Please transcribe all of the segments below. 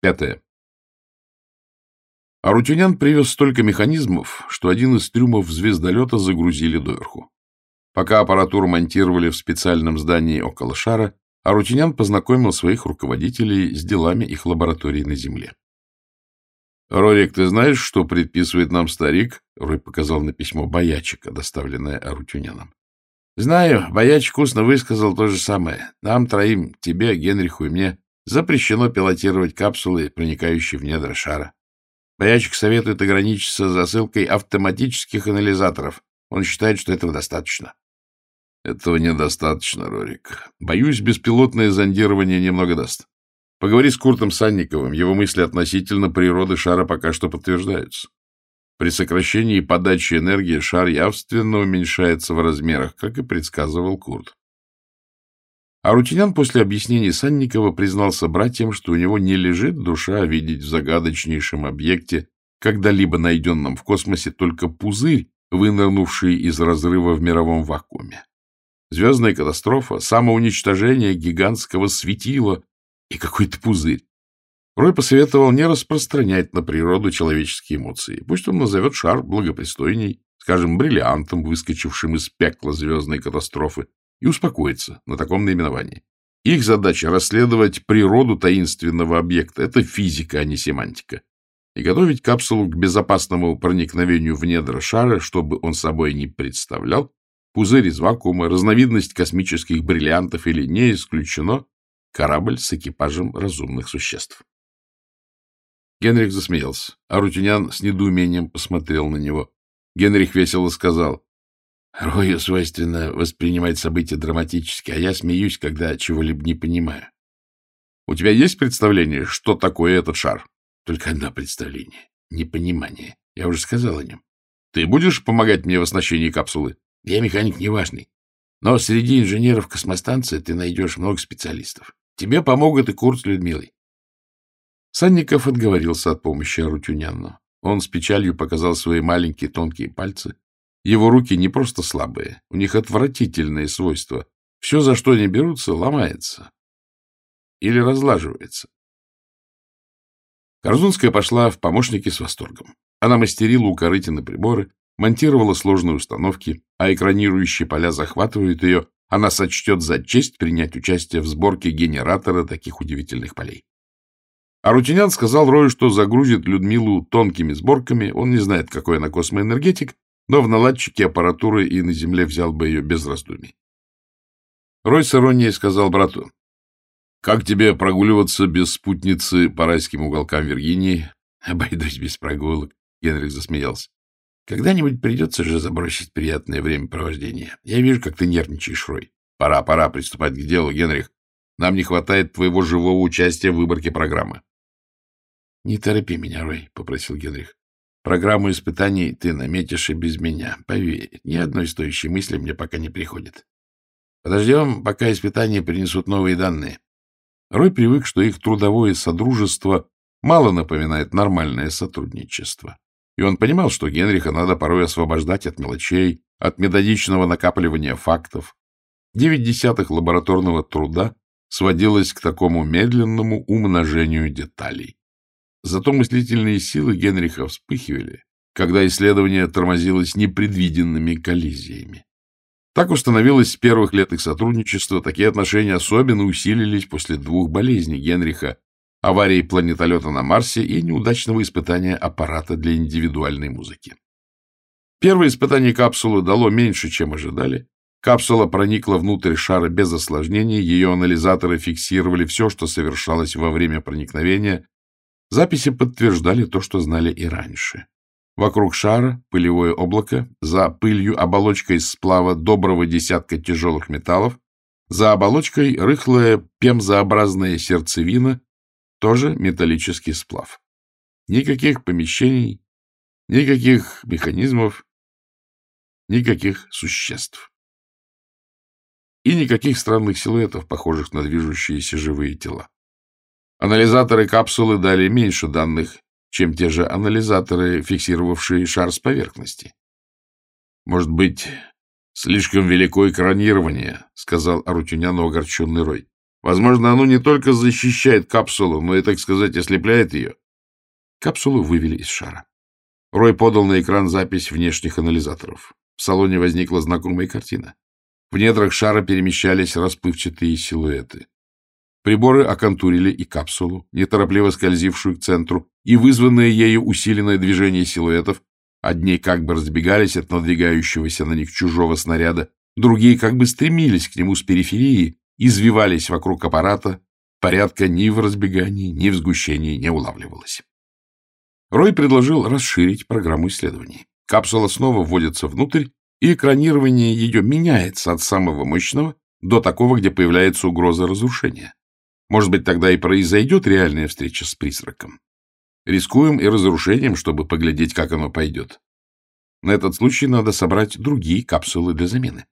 Пятое. Арутюнян привез столько механизмов, что один из трюмов звездолета загрузили доверху. Пока аппаратуру монтировали в специальном здании около шара, Арутюнян познакомил своих руководителей с делами их лабораторий на Земле. — Рорик, ты знаешь, что предписывает нам старик? — Рой показал на письмо Боячика, доставленное Арутюняном. — Знаю, Бояч вкусно высказал то же самое. Нам троим, тебе, Генриху и мне, запрещено пилотировать капсулы, проникающие в недра шара. Боячик советует ограничиться засылкой автоматических анализаторов. Он считает, что этого достаточно. Этого недостаточно, Рорик. Боюсь, беспилотное зондирование немного даст. Поговори с Куртом Санниковым. Его мысли относительно природы шара пока что подтверждаются. При сокращении подачи энергии шар явственно уменьшается в размерах, как и предсказывал Курт. А после объяснений Санникова признался братьям, что у него не лежит душа видеть в загадочнейшем объекте, когда-либо найденном в космосе, только пузырь, вынырнувший из разрыва в мировом вакууме. Звездная катастрофа, самоуничтожение гигантского светила и какой-то пузырь. Рой посоветовал не распространять на природу человеческие эмоции. Пусть он назовет шар благопристойней, скажем, бриллиантом, выскочившим из пекла звездной катастрофы, и успокоиться на таком наименовании. Их задача — расследовать природу таинственного объекта. Это физика, а не семантика. И готовить капсулу к безопасному проникновению в недра шара, чтобы он собой не представлял, пузырь из вакуума, разновидность космических бриллиантов или, не исключено, корабль с экипажем разумных существ. Генрих засмеялся, а Рутюнян с недоумением посмотрел на него. Генрих весело сказал, Рою свойственно воспринимать события драматически, а я смеюсь, когда чего-либо не понимаю. У тебя есть представление, что такое этот шар? Только одно представление. Непонимание. Я уже сказал о нем. Ты будешь помогать мне в оснащении капсулы? Я механик неважный. Но среди инженеров космостанции ты найдешь много специалистов. Тебе помогут и Курт с Людмилой. Санников отговорился от помощи Арутюняну. Он с печалью показал свои маленькие тонкие пальцы, его руки не просто слабые, у них отвратительные свойства. Все, за что они берутся, ломается. Или разлаживается. Корзунская пошла в помощники с восторгом. Она мастерила у Корытина приборы, монтировала сложные установки, а экранирующие поля захватывают ее, она сочтет за честь принять участие в сборке генератора таких удивительных полей. А сказал Рою, что загрузит Людмилу тонкими сборками, он не знает, какой она космоэнергетик, но в наладчике аппаратуры и на земле взял бы ее без раздумий. Рой с иронией сказал брату, «Как тебе прогуливаться без спутницы по райским уголкам Виргинии?» «Обойдусь без прогулок», — Генрих засмеялся. «Когда-нибудь придется же забросить приятное времяпровождение. Я вижу, как ты нервничаешь, Рой. Пора, пора приступать к делу, Генрих. Нам не хватает твоего живого участия в выборке программы». «Не торопи меня, Рой», — попросил Генрих. Программу испытаний ты наметишь и без меня. Поверь, ни одной стоящей мысли мне пока не приходит. Подождем, пока испытания принесут новые данные. Рой привык, что их трудовое содружество мало напоминает нормальное сотрудничество. И он понимал, что Генриха надо порой освобождать от мелочей, от методичного накапливания фактов. Девять десятых лабораторного труда сводилось к такому медленному умножению деталей. Зато мыслительные силы Генриха вспыхивали, когда исследование тормозилось непредвиденными коллизиями. Так установилось с первых лет их сотрудничества, такие отношения особенно усилились после двух болезней Генриха, аварии планетолета на Марсе и неудачного испытания аппарата для индивидуальной музыки. Первое испытание капсулы дало меньше, чем ожидали. Капсула проникла внутрь шара без осложнений, ее анализаторы фиксировали все, что совершалось во время проникновения, Записи подтверждали то, что знали и раньше. Вокруг шара пылевое облако, за пылью оболочка из сплава доброго десятка тяжелых металлов, за оболочкой рыхлая пемзообразная сердцевина, тоже металлический сплав. Никаких помещений, никаких механизмов, никаких существ. И никаких странных силуэтов, похожих на движущиеся живые тела. Анализаторы капсулы дали меньше данных, чем те же анализаторы, фиксировавшие шар с поверхности. «Может быть, слишком велико экранирование», — сказал Арутюняну огорченный Рой. Возможно, оно не только защищает капсулу, но и, так сказать, ослепляет ее. Капсулу вывели из шара. Рой подал на экран запись внешних анализаторов. В салоне возникла знакомая картина. В недрах шара перемещались расплывчатые силуэты. Приборы оконтурили и капсулу, неторопливо скользившую к центру, и вызванное ею усиленное движение силуэтов, одни как бы разбегались от надвигающегося на них чужого снаряда, другие как бы стремились к нему с периферии, извивались вокруг аппарата, порядка ни в разбегании, ни в сгущении не улавливалось. Рой предложил расширить программу исследований. Капсула снова вводится внутрь, и экранирование ее меняется от самого мощного до такого, где появляется угроза разрушения. Может быть, тогда и произойдет реальная встреча с призраком. Рискуем и разрушением, чтобы поглядеть, как оно пойдет. На этот случай надо собрать другие капсулы для замены.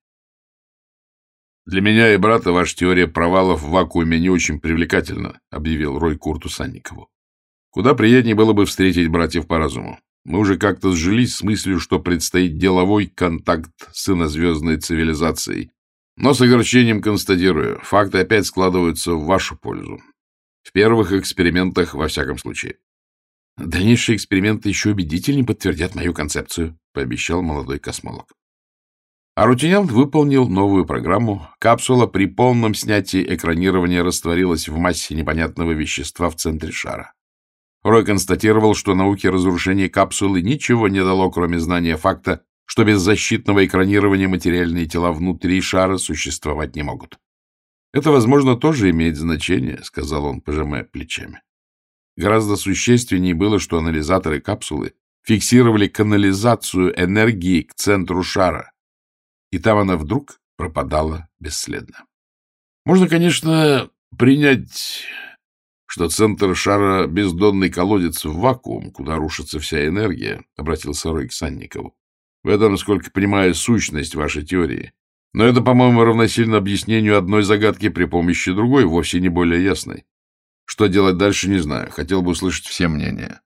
«Для меня и брата ваша теория провалов в вакууме не очень привлекательна», — объявил Рой Курту Санникову. «Куда приятнее было бы встретить братьев по разуму. Мы уже как-то сжились с мыслью, что предстоит деловой контакт с инозвездной цивилизацией. Но с огорчением констатирую, факты опять складываются в вашу пользу. В первых экспериментах, во всяком случае. Дальнейшие эксперименты еще убедительнее подтвердят мою концепцию, пообещал молодой космолог. Арутинян выполнил новую программу. Капсула при полном снятии экранирования растворилась в массе непонятного вещества в центре шара. Рой констатировал, что науке разрушения капсулы ничего не дало, кроме знания факта, что без защитного экранирования материальные тела внутри шара существовать не могут. «Это, возможно, тоже имеет значение», — сказал он, пожимая плечами. Гораздо существеннее было, что анализаторы капсулы фиксировали канализацию энергии к центру шара, и там она вдруг пропадала бесследно. Можно, конечно, принять, что центр шара — бездонный колодец в вакуум, куда рушится вся энергия, — обратился Рой к Санникову. В этом, насколько понимаю, сущность вашей теории. Но это, по-моему, равносильно объяснению одной загадки при помощи другой, вовсе не более ясной. Что делать дальше, не знаю. Хотел бы услышать все мнения.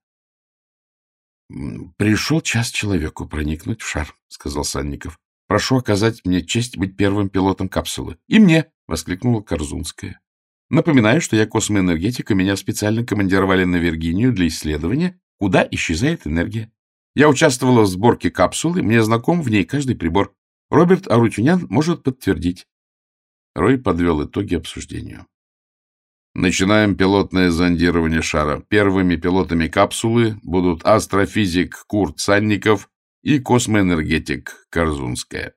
— Пришел час человеку проникнуть в шар, — сказал Санников. Прошу оказать мне честь быть первым пилотом капсулы. — И мне! — воскликнула Корзунская. — Напоминаю, что я космоэнергетик, и меня специально командировали на Виргинию для исследования, куда исчезает энергия. Я участвовала в сборке капсулы, мне знаком в ней каждый прибор. Роберт Арутюнян может подтвердить. Рой подвел итоги обсуждению. Начинаем пилотное зондирование шара. Первыми пилотами капсулы будут астрофизик Курт Санников и космоэнергетик Корзунская.